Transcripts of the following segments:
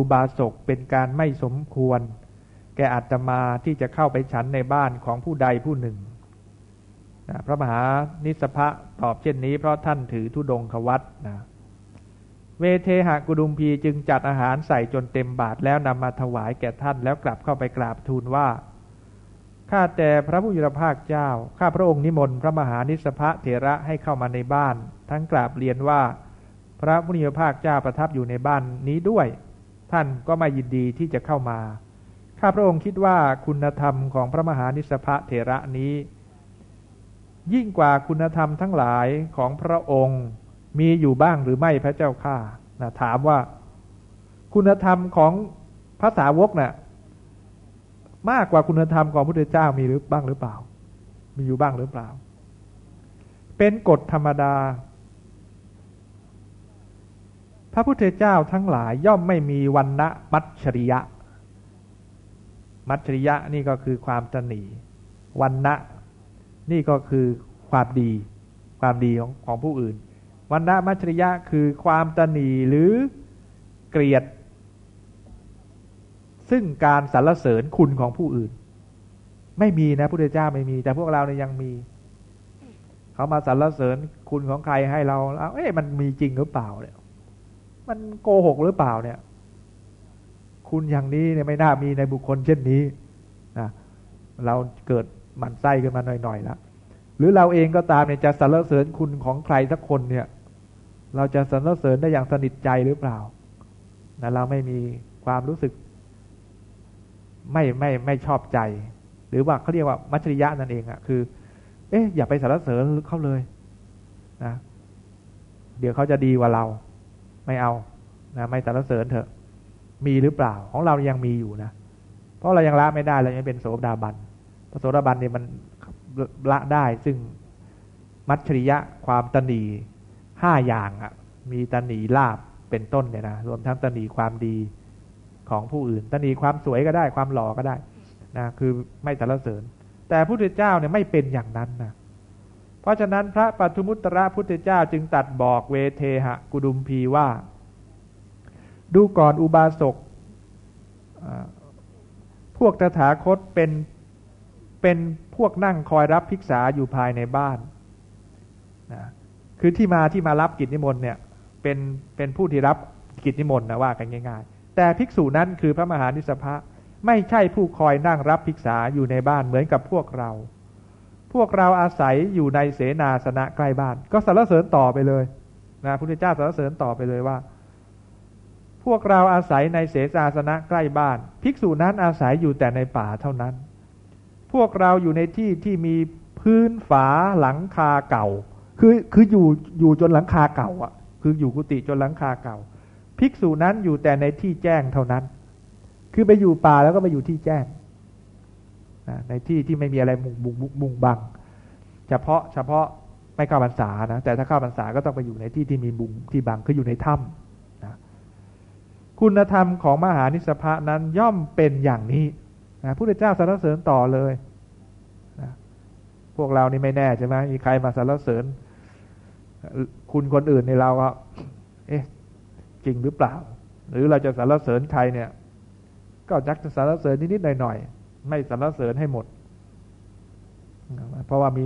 อุบาสกเป็นการไม่สมควร แก่อัตมาที่จะเข้าไปฉันในบ้านของผู้ใดผู้หนึ่งนะพระมหานิสพะตอบเช่นนี้เพราะท่านถือธุดงควัตนะเวเทหกุดุมพีจึงจัดอาหารใส่จนเต็มบาทแล้วนำมาถวายแก่ท่านแล้วกลับเข้าไปกราบทูลว่า ข้าแต่พระผู้ยุรภาคเจ้า ข้าพระองค์นิมนต์พระมหานิสพะเถระให้เข้ามาในบ้าน ทั้งกราบเรียนว่า พระผู้ยุรภาคเจ้าประทับอยู่ในบ้านนี้ด้วย ท่านก็ไม่ยินดีที่จะเข้ามา ข้าพระองค์คิดว่าคุณธรรมของพระมหานิสพะเถระนี้ ยิ่งกว่าคุณธรรมทั้งหลายของพระองค์มีอยู่บ้างหรือไม่พระเจ้าข้านะถามว่าคุณธรรมของพระสาวกนะ่ะมากกว่าคุณธรรมของพระพุทธเจ้ามีหรือบ้างหรือเปล่า มีอยู่บ้างหรือเปล่า เป็นกฎธรรมดา พระพุทธเจ้าทั้งหลายย่อมไม่มีวันณะมัจฉริยะ มัจฉริยะนี่ก็คือความตนีวันณะนี่ก็คือความดี ความดีของของผู้อื่น วันณะมัจฉริยะคือความตนีหรือเกลียด ซึ่งการสรรเสริญคุณของผู้อื่น ไม่มีนะพระพุทธเจ้าไม่มี แต่พวกเราเนี่ยยังมีเขามาสรรเสริญคุณของใครให้เราแล้วเอ๊ะมันมีจริงหรือเปล่าเนี่ย มันโกหกหรือเปล่าเนี่ย คุณอย่างนี้เนี่ยไม่น่ามีในบุคคลเช่นนี้นะเราเกิดหมันไส้ขึ้นมาหน่อยๆแล้วหรือเราเองก็ตามเนี่ยจะสรรเสริญคุณของใครสักคนเนี่ย เราจะสรรเสริญได้อย่างสนิทใจหรือเปล่านะเราไม่มีความรู้สึก ไม่ไม่ไม่ชอบใจ หรือว่าเขาเรียกว่ามัจฉริยะนั่นเองอะคือ เอ๊ะอย่าไปสรรเสริญเขาเลยนะเดี๋ยวเขาจะดีกว่าเรา ไม่เอานะไม่สรรเสริญเถอะ มีหรือเปล่าของเรายังมีอยู่นะเพราะเรายังละไม่ได้เรายังเป็นโสดาบันพระโสดาบันเนี่ยมันละได้ซึ่งมัจฉริยะความตนีห้าอย่างอะมีตนีลาบเป็นต้นเนี่ยนะรวมทั้งตนีความดีของผู้อื่นตนีความสวยก็ได้ความหล่อก็ได้นะคือไม่สรรเสริญ แต่พระพุทธเจ้าเนี่ยไม่เป็นอย่างนั้นนะ เพราะฉะนั้นพระปัทุมุตระพุทธเจ้าจึงตัดบอกเวเทหะกุดุมพีว่า ดูก่อนอุบาสกพวกตถาคตเป็นเป็นพวกนั่งคอยรับภิกษาอยู่ภายในบ้านนะคือที่มาที่มารับกิจนิมนต์เนี่ยเป็นเป็นผู้ที่รับกิจนิมนต์นะว่ากันง่าย ๆ แต่ภิกษุนั้นคือพระมหานิสภะไม่ใช่ผู้คอยนั่งรับภิกษาอยู่ในบ้านเหมือนกับพวกเรา วกเราอาศัยอยู่ในเสนาสนะใกล้บ้าน ก็สรรเสริญต่อไปเลยนะพระพุทธเจ้าสรรเสริญต่อไปเลยว่า พวกเราอาศัยในเสนาสนะใกล้บ้าน ภิกษุนั้นอาศัยอยู่แต่ในป่าเท่านั้น พวกเราอยู่ในที่ที่มีพื้นฝาหลังคาเก่า คือคืออยู่อยู่จนหลังคาเก่าอะ คืออยู่กุฏิจนหลังคาเก่า ภิกษุนั้นอยู่แต่ในที่แจ้งเท่านั้น คือไปอยู่ป่าแล้วก็ไปอยู่ที่แจ้ง ในที่ที่ไม่มีอะไรมุงบุงมุงบัง เฉพาะเฉพาะไม่เข้าพรรษานะแต่ถ้าเข้าพรรษาก็ต้องไปอยู่ในที่ที่มีบุงที่บังคืออยู่ในถ้ำนะคุณธรรมของมหานิสภะนั้นย่อมเป็นอย่างนี้นะพระเจ้าสรรเสริญต่อเลยนะพวกเรานี่ไม่แน่ใช่ไหมมีใครมาสรรเสริญ คุณคนอื่นในเราก็เอ๊ะจริงหรือเปล่า หรือเราจะสรรเสริญใครเนี่ย ก็จักจะสรรเสริญนิดๆหน่อยๆ ไม่สรรเสริญให้หมด เพราะว่ามี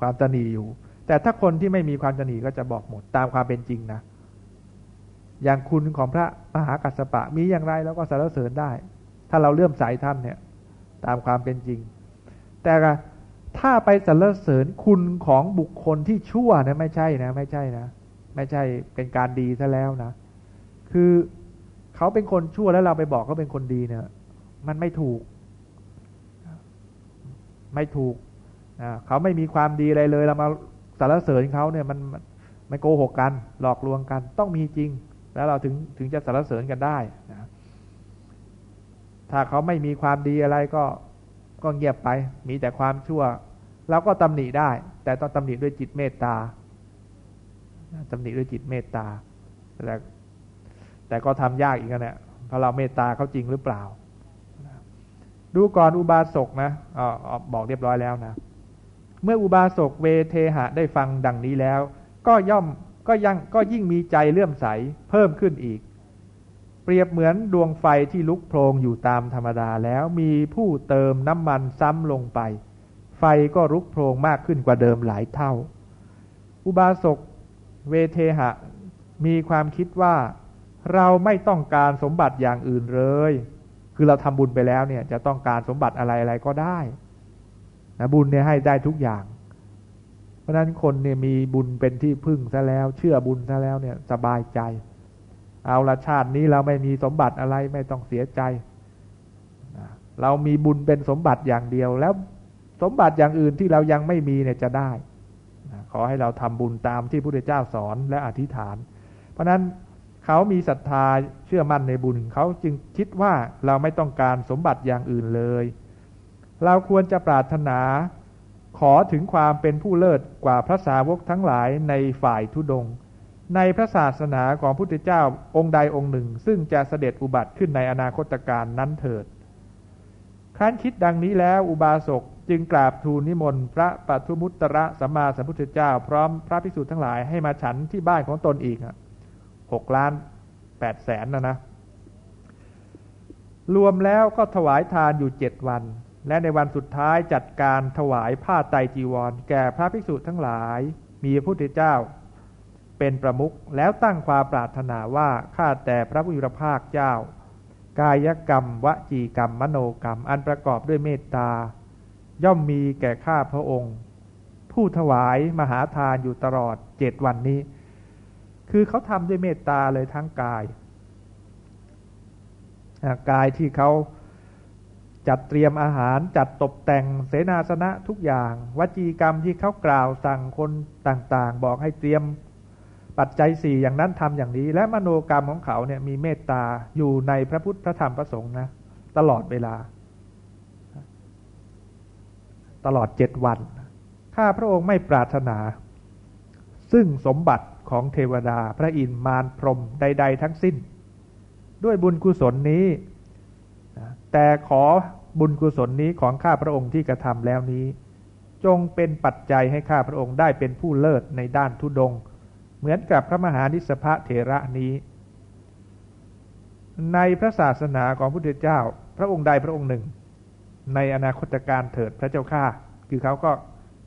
ความตนีอยู่ แต่ถ้าคนที่ไม่มีความตนีก็จะบอกหมด ตามความเป็นจริงนะอย่างคุณของพระมหากัสสปะมีอย่างไรแล้วก็สรรเสริญได้ ถ้าเราเลื่อมใสท่านเนี่ย ตามความเป็นจริง แต่ถ้าไปสรรเสริญคุณของบุคคลที่ชั่วนะไม่ใช่นะ ไม่ใช่นะไม่ใช่เป็นการดีซะแล้วนะคือเขาเป็นคนชั่วแล้วเราไปบอกเขาเป็นคนดีเนี่ย มันไม่ถูก ไม่ถูกเขาไม่มีความดีอะไรเลยเรามาสรรเสริญเขาเนี่ยมันไม่โกหกกันหลอกลวงกันต้องมีจริง แล้วเราถึงถึงจะสรรเสริญกันได้นะถ้าเขาไม่มีความดีอะไรก็ก็เงียบไป มีแต่ความชั่วเราก็ตำหนิได้ แต่ต้องตำหนิด้วยจิตเมตตาตำหนิด้วยจิตเมตตาแต่แต่ก็ทำยากอีกนะเพราะเราเมตตาเขาจริงหรือเปล่า ดูก่อนอุบาสกนะออบอกเรียบร้อยแล้วนะ เมื่ออุบาสกเวเทหะได้ฟังดังนี้แล้ว ก็ย่อมก็ยังก็ยิ่งมีใจเลื่อมใสเพิ่มขึ้นอีก เปรียบเหมือนดวงไฟที่ลุกโพลงอยู่ตามธรรมดาแล้วมีผู้เติมน้ำมันซ้ำลงไป ไฟก็ลุกโพลงมากขึ้นกว่าเดิมหลายเท่า อุบาสกเวเทหะ มีความคิดว่า เราไม่ต้องการสมบัติอย่างอื่นเลย คือเราทำบุญไปแล้วเนี่ยจะต้องการสมบัติอะไรอะไรก็ได้นะบุญเนี่ยให้ได้ทุกอย่าง เพราะนั้นคนเนี่ยมีบุญเป็นที่พึ่งซะแล้ว เชื่อบุญซะแล้วเนี่ยสบายใจ เอาละชาตินี้เราไม่มีสมบัติอะไรไม่ต้องเสียใจ เรามีบุญเป็นสมบัติอย่างเดียว แล้วสมบัติอย่างอื่นที่เรายังไม่มีเนี่ยจะได้ ขอให้เราทำบุญตามที่พระพุทธเจ้าสอนและอธิษฐาน เพราะนั้น เขามีศรัทธาเชื่อมั่นในบุญเขาจึงคิดว่าเราไม่ต้องการสมบัติอย่างอื่นเลย เราควรจะปรารถนา ขอถึงความเป็นผู้เลิศกว่าพระสาวกทั้งหลายในฝ่ายทุดง ในพระศาสนาของพุทธเจ้าองค์ใดองค์หนึ่ง ซึ่งจะเสด็จอุบัติขึ้นในอนาคตการนั้นเถิดครั้นคิดดังนี้แล้วอุบาสกจึงกราบทูลนิมนต์พระปัทุมุตตระสัมมาสัมพุทธเจ้า พร้อมพระภิกษุทั้งหลายให้มาฉันที่บ้านของตนอีก หกล้านแปดแสนนะนะ รวมแล้วก็ถวายทานอยู่เจ็ดวัน และในวันสุดท้ายจัดการถวายผ้าไตจีวร แก่พระภิกษุทั้งหลาย มีพระพุทธเจ้า เป็นประมุขแล้วตั้งความปรารถนาว่าข้าแต่พระผู้มีพระภาคเจ้า กายกรรม วจีกรรม มโนกรรม อันประกอบด้วยเมตตา ย่อมมีแก่ข้าพระองค์ ผู้ถวายมหาทานอยู่ตลอดเจ็ดวันนี้ คือเขาทำด้วยเมตตาเลยทั้งกายกายที่เขาจัดเตรียมอาหารจัดตกแต่งเสนาสนะทุกอย่าง วจีกรรมที่เขากล่าวสั่งคนต่างๆ บอกให้เตรียมปัจจัยสี่อย่างนั้นทำอย่างนี้ และมโนกรรมของเขาเนี่ยมีเมตตาอยู่ในพระพุทธพระธรรมพระสงฆ์นะตลอดเวลา ตลอดเจ็ดวัน ข้าพระองค์ไม่ปรารถนา ซึ่งสมบัติ ของเทวดาพระอินทร์มารพรมใด ๆ ทั้งสิ้น ด้วยบุญกุศลนี้ แต่ขอบุญกุศลนี้ของข้าพระองค์ที่กระทำแล้วนี้ จงเป็นปัจจัยให้ข้าพระองค์ได้เป็นผู้เลิศในด้านทุดง เหมือนกับพระมหานิสภะเถระนี้ ในพระศาสนาของพระพุทธเจ้า พระองค์ใดพระองค์หนึ่ง ในอนาคตการเถิดพระเจ้าข้าคือเขาก็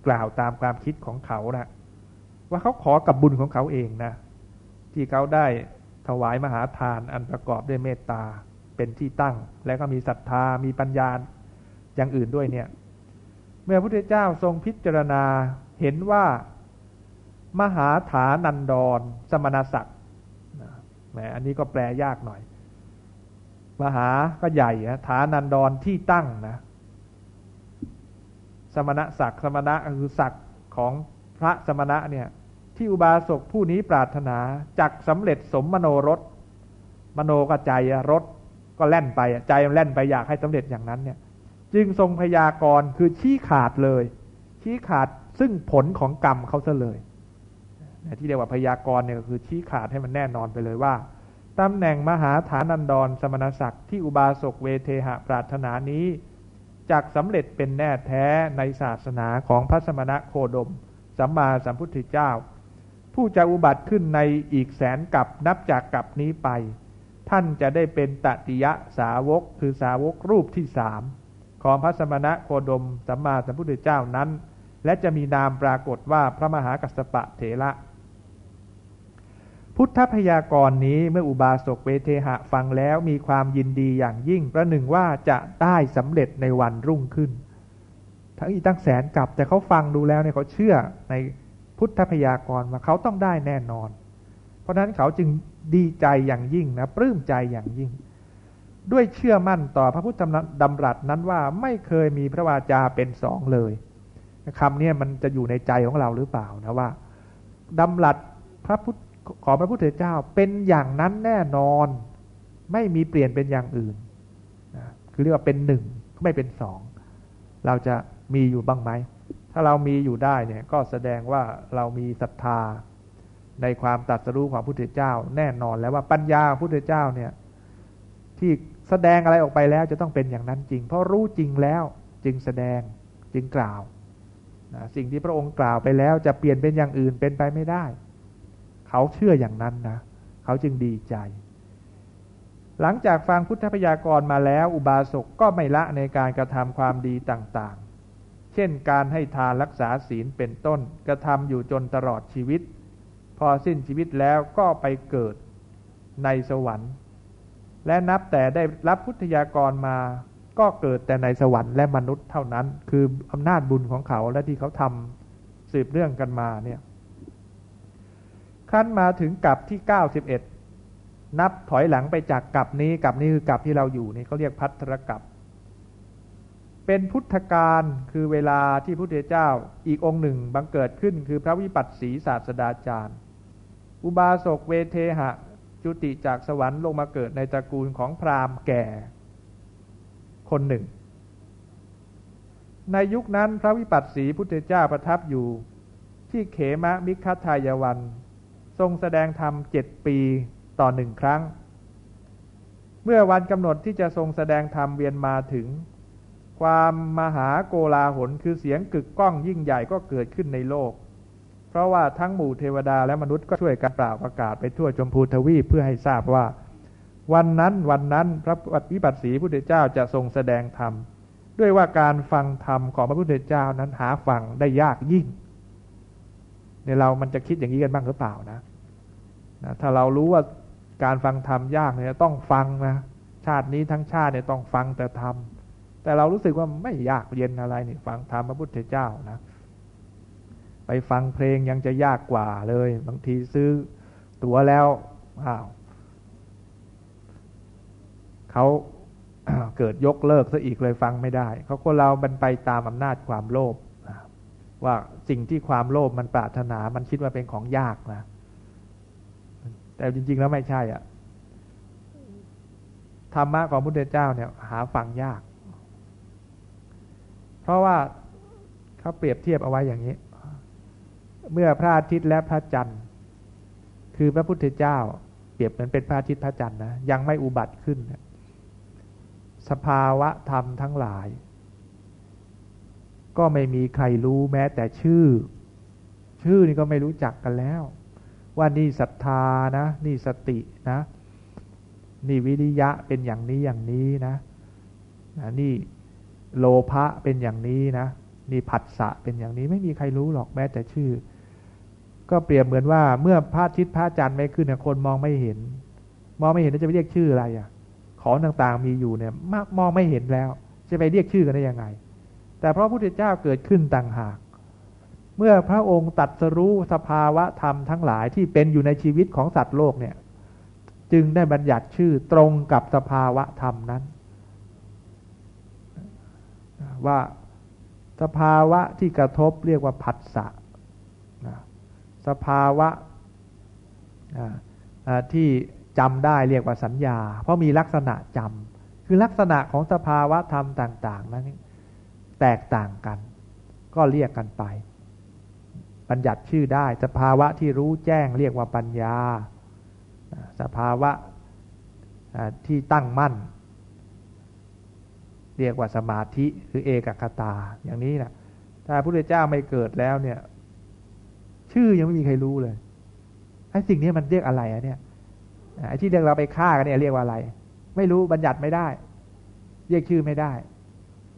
กล่าวตามความคิดของเขานะ ว่าเขาขอกับบุญของเขาเองนะ ที่เขาได้ถวายมหาทานอันประกอบด้วยเมตตาเป็นที่ตั้ง และก็มีศรัทธามีปัญญาอย่างอื่นด้วยเนี่ย เมื่อพระพุทธเจ้าทรงพิจารณาเห็นว่า มหาฐานันดร สมณศักดิ์แหมอันนี้ก็แปลยากหน่อย มหาก็ใหญ่ฐานันดรที่ตั้งนะสมณศักดิ์สมณะคือศักดิ์ของพระสมณะเนี่ย ที่อุบาสกผู้นี้ปรารถนาจักสำเร็จสมมโนรสมโนก็ใจรถก็แล่นไปใจมันแล่นไปอยากให้สำเร็จอย่างนั้นเนี่ย จึงทรงพยากรณ์คือชี้ขาดเลย ชี้ขาดซึ่งผลของกรรมเขาซะเลยที่เรียกว่าพยากรณ์เนี่ยก็คือชี้ขาดให้มันแน่นอนไปเลยว่าตำแหน่งมหาฐานันดรสมณศักดิ์ที่อุบาสกเวเทหะปรารถนานี้จากสำเร็จเป็นแน่แท้ในศาสนาของพระสมณะโคดม สัมมาสัมพุทธเจ้า ผู้จะอุบัติขึ้นในอีกแสนกับนับจากกับนี้ไป ท่านจะได้เป็นตติยะสาวกคือสาวกรูปที่สามของพระสมณะโคดมสัมมาสัมพุทธเจ้านั้น และจะมีนามปรากฏว่าพระมหากัสสปะเถระ พุทธพยากรณ์นี้เมื่ออุบาสกเวเทหะฟังแล้วมีความยินดีอย่างยิ่ง ประหนึ่งว่าจะได้สำเร็จในวันรุ่งขึ้น ทั้งอีตั้งแสนกับแต่เขาฟังดูแล้วเนี่ยเขาเชื่อใน พุทธพยากรณ์ว่าเขาต้องได้แน่นอน เพราะนั้นเขาจึงดีใจอย่างยิ่งนะปลื้มใจอย่างยิ่ง ด้วยเชื่อมั่นต่อพระพุทธดำรัสนั้นว่าไม่เคยมีพระวาจาเป็นสองเลยคำนี้มันจะอยู่ในใจของเราหรือเปล่านะว่าดำรัสพระพุทธของพระพุทธเจ้าเป็นอย่างนั้นแน่นอน ไม่มีเปลี่ยนเป็นอย่างอื่นนะคือเรียกว่าเป็นหนึ่งไม่เป็นสองเราจะมีอยู่บ้างไหม ถ้าเรามีอยู่ได้เนี่ยก็แสดงว่าเรามีศรัทธาในความตัดสรู้ของพระพุทธเจ้า แน่นอนแล้วว่าปัญญาพระพุทธเจ้าเนี่ย ที่แสดงอะไรออกไปแล้วจะต้องเป็นอย่างนั้นจริง เพราะรู้จริงแล้วจึงแสดงจึงกล่าวนะสิ่งที่พระองค์กล่าวไปแล้วจะเปลี่ยนเป็นอย่างอื่นเป็นไปไม่ได้ เขาเชื่ออย่างนั้นนะเขาจึงดีใจ หลังจากฟังพุทธพยากรณ์มาแล้ว อุบาสกก็ไม่ละในการกระทำความดีต่างๆ เช่นการให้ทานรักษาศีลเป็นต้น กระทำอยู่จนตลอดชีวิต พอสิ้นชีวิตแล้วก็ไปเกิดในสวรรค์ และนับแต่ได้รับพุทธยากรมา ก็เกิดแต่ในสวรรค์และมนุษย์เท่านั้น คืออำนาจบุญของเขาและที่เขาทำสืบเรื่องกันมาเนี่ยขั้นมาถึงกับที่เก้าสิบเอ็ดนับถอยหลังไปจากกับนี้กับนี้คือกับที่เราอยู่นี่เขาเรียกพัทธรกับ เป็นพุทธการคือเวลาที่พระพุทธเจ้าอีกองค์หนึ่งบังเกิดขึ้นคือพระวิปัสสีศาสดาจารย์ อุบาสกเวเทหะ จุติจากสวรรค์ลงมาเกิดในตระกูลของพราหมณ์แก่ คนหนึ่ง ในยุคนั้นพระวิปัสสีพุทธเจ้าประทับอยู่ ที่เขมะมิคทายวัน ทรงแสดงธรรมเจ็ดปีต่อหนึ่งครั้ง เมื่อวันกำหนดที่จะทรงแสดงธรรมเวียนมาถึง ความมหาโกลาหลคือเสียงกึกก้องยิ่งใหญ่ก็เกิดขึ้นในโลก เพราะว่าทั้งหมู่เทวดาและมนุษย์ก็ช่วยกันปล่าประกาศไปทั่วชมพูทวีปเพื่อให้ทราบว่า วันนั้นวันนั้นพระวิปัสสีพุทธเจ้าจะทรงแสดงธรรมด้วยว่าการฟังธรรมของพระพุทธเจ้านั้นหาฟังได้ยากยิ่งในเรามันจะคิดอย่างนี้กันบ้างหรือเปล่านะนะถ้าเรารู้ว่าการฟังธรรมยากเนี่ยต้องฟังนะชาตินี้ทั้งชาติเนี่ยต้องฟังแต่ธรรม แต่เรารู้สึกว่าไม่ยากเย็นอะไรนี่ฟังธรรมพระพุทธเจ้านะ ไปฟังเพลงยังจะยากกว่าเลย บางทีซื้อตั๋วแล้วอ้าวเขาเกิดยกเลิกซะอีกเลยฟังไม่ได้ เขาคนเรามันไปตามอำนาจความโลภว่าสิ่งที่ความโลภมันปรารถนา มันคิดว่าเป็นของยากนะ แต่จริง ๆ แล้วไม่ใช่อะธรรมะของพุทธเจ้าเนี่ย หาฟังยาก เพราะว่าเขาเปรียบเทียบเอาไว้อย่างนี้ เมื่อพระอาทิตย์และพระจันทร์ คือพระพุทธเจ้า เปรียบเหมือนเป็นพระอาทิตย์พระจันทร์นะยังไม่อุบัติขึ้น สภาวะธรรมทั้งหลาย ก็ไม่มีใครรู้แม้แต่ชื่อ ชื่อนี่ก็ไม่รู้จักกันแล้ว ว่านี่ศรัทธานะ นี่สตินะนี่วิริยะเป็นอย่างนี้อย่างนี้นะนี่ โลภะเป็นอย่างนี้นะนี่ผัสสะเป็นอย่างนี้ไม่มีใครรู้หรอกแม้แต่ชื่อ ก็เปรียบเหมือนว่าเมื่อพระอาทิตย์พระจันทร์ไม่ขึ้นคนมองไม่เห็น มองไม่เห็นจะไปเรียกชื่ออะไรอะ ของต่างๆมีอยู่เนี่ยมองไม่เห็นแล้ว จะไปเรียกชื่อกันได้ยังไง แต่เพราะพระพุทธเจ้าเกิดขึ้นต่างหาก เมื่อพระองค์ตัดสรู้สภาวะธรรมทั้งหลายที่เป็นอยู่ในชีวิตของสัตว์โลกเนี่ย จึงได้บัญญัติชื่อตรงกับสภาวะธรรมนั้น ว่าสภาวะที่กระทบเรียกว่าผัสสะสภาวะที่จำได้เรียกว่าสัญญา เพราะมีลักษณะจำคือลักษณะของสภาวะธรรมต่าง ๆ นั้นแตกต่างกัน ก็เรียกกันไป บัญญัติชื่อได้สภาวะที่รู้แจ้งเรียกว่าปัญญา สภาวะที่ตั้งมั่น เรียกว่าสมาธิหรือเอกคตา อย่างนี้นะถ้าพระพุทธเจ้าไม่เกิดแล้วเนี่ย ชื่อยังไม่มีใครรู้เลยไอ้สิ่งนี้มันเรียกอะไรอะเนี่ยไอ้ที่เรียกเราไปฆ่ากันเนี่ยเรียกว่าอะไร ไม่รู้บัญญัติไม่ได้ เรียกชื่อไม่ได้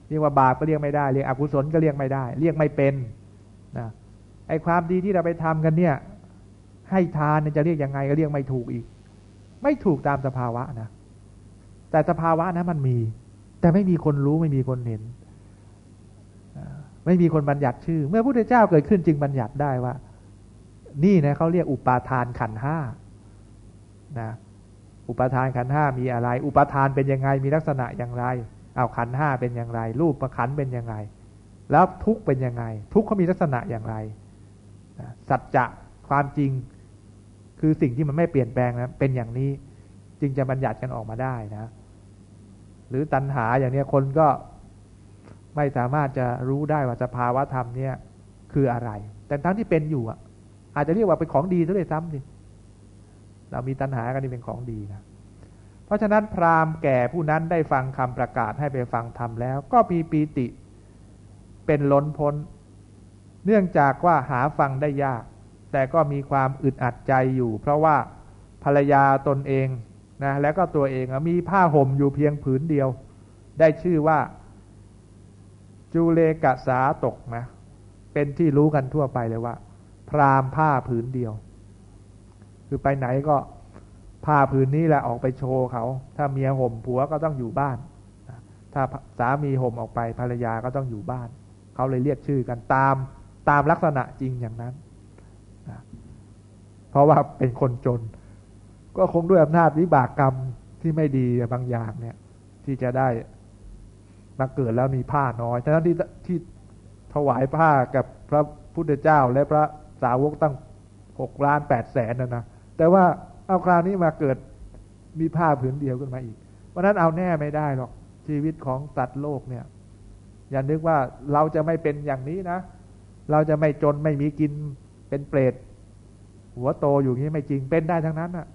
เรียกว่าบาปก็เรียกไม่ได้ เรียกอกุศลก็เรียกไม่ได้ เรียกไม่เป็นนะไอ้ความดีที่เราไปทำกันเนี่ย ให้ทานจะเรียกยังไงก็เรียกไม่ถูกอีก ไม่ถูกตามสภาวะนะแต่สภาวะนะมันมี แต่ไม่มีคนรู้ไม่มีคนเห็น ไม่มีคนบัญญัติชื่อ เมื่อพระพุทธเจ้าเกิดขึ้นจึงบัญญัติได้ว่า นี่นะเขาเรียกอุปาทานขันห้านะอุปาทานขันห้ามีอะไร อุปาทานเป็นยังไงมีลักษณะอย่างไรเอาขันห้าเป็นอย่างไร รูปประขันเป็นยังไง แล้วทุกเป็นยังไง ทุกเขามีลักษณะอย่างไรสัจจะความจริงคือสิ่งที่มันไม่เปลี่ยนแปลงนะเป็นอย่างนี้ จึงจะบัญญัติกันออกมาได้นะ หรือตัณหาอย่างนี้คนก็ไม่สามารถจะรู้ได้ว่าสภาวะธรรมเนี่ยคืออะไร แต่ทั้งที่เป็นอยู่อะ อาจจะเรียกว่าเป็นของดีซะเลยซ้ำดิเรามีตัณหากันนี่เป็นของดีนะเพราะฉะนั้นพราหมณ์แก่ผู้นั้นได้ฟังคำประกาศให้ไปฟังธรรมแล้ว ก็ปีปีติเป็นล้นพ้น เนื่องจากว่าหาฟังได้ยาก แต่ก็มีความอึดอัดใจอยู่ เพราะว่าภรรยาตนเอง นะแล้วก็ตัวเองมีผ้าห่มอยู่เพียงผืนเดียว ได้ชื่อว่า จูเลกะสาตกนะเป็นที่รู้กันทั่วไปเลยว่า พรามผ้าผืนเดียว คือไปไหนก็ผ้าผืนนี้แหละออกไปโชว์เขา ถ้าเมียห่มผัวก็ต้องอยู่บ้าน ถ้าสามีห่มออกไปภรรยาก็ต้องอยู่บ้าน เขาเลยเรียกชื่อกันตามตามลักษณะจริงอย่างนั้นนะเพราะว่าเป็นคนจน ก็คงด้วยอำนาจวิบากกรรมที่ไม่ดีบางอย่างเนี่ย ที่จะได้มาเกิดแล้วมีผ้าน้อยฉะนั้นที่ที่ถวายผ้ากับพระพุทธเจ้าและพระสาวกตั้งหกล้านแปดแสนนะนะแต่ว่าเอาคราวนี้มาเกิดมีผ้าผืนเดียวขึ้นมาอีกเพราะนั้นเอาแน่ไม่ได้หรอกชีวิตของสัตว์โลกเนี่ย อย่านึกว่าเราจะไม่เป็นอย่างนี้นะ เราจะไม่จนไม่มีกินเป็นเปรตหัวโตอยู่นี้ไม่จริงเป็นได้ทั้งนั้นอะ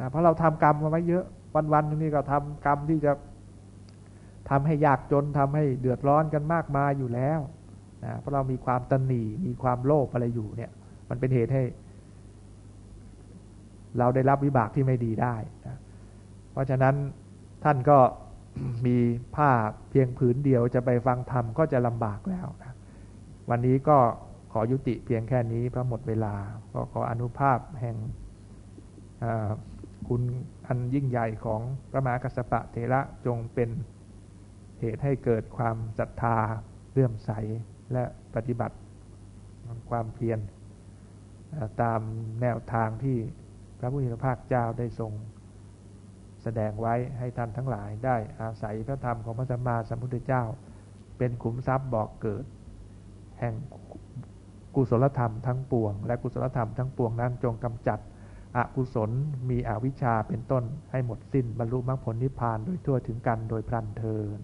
นะเพราะเราทำกรรมมาไว้เยอะ วันๆนี้ก็ทำกรรมที่จะทำให้ยากจนทำให้เดือดร้อนกันมากมายอยู่แล้วนะเพราะเรามีความตนหนีมีความโลภอะไรอยู่เนี่ย มันเป็นเหตุให้ เราได้รับวิบากที่ไม่ดีได้นะเพราะฉะนั้นท่านก็มีผ้าเพียงผืนเดียวจะไปฟังธรรมก็จะลำบากแล้วนะวันนี้ก็ขอยุติเพียงแค่นี้เพราะหมดเวลา ก็ขออนุภาพแห่ง คุณอันยิ่งใหญ่ของพระมหากัสสปะเทระจงเป็นเหตุให้เกิดความศรัทธาเลื่อมใสและปฏิบัติความเพียรตามแนวทางที่พระพุทธภาคเจ้าได้ทรงแสดงไว้ให้ท่านทั้งหลายได้อาศัยพระธรรมของพระสัมมาสัมพุทธเจ้า เป็นขุมทรัพย์บอกเกิด แห่งกุศลธรรมทั้งปวง และกุศลธรรมทั้งปวงนั้นจงกำจัด อกุศลมีอวิชชาเป็นต้นให้หมดสิ้นบรรลุมรรคผลนิพพานโดยทั่วถึงกันโดยพลันเทิน